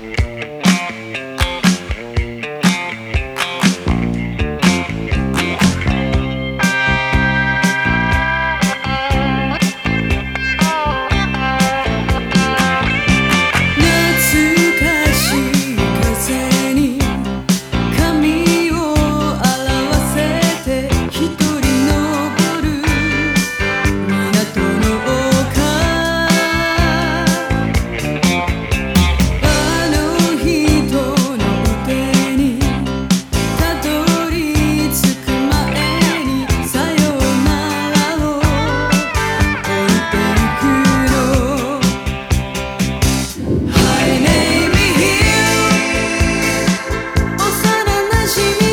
Bye. she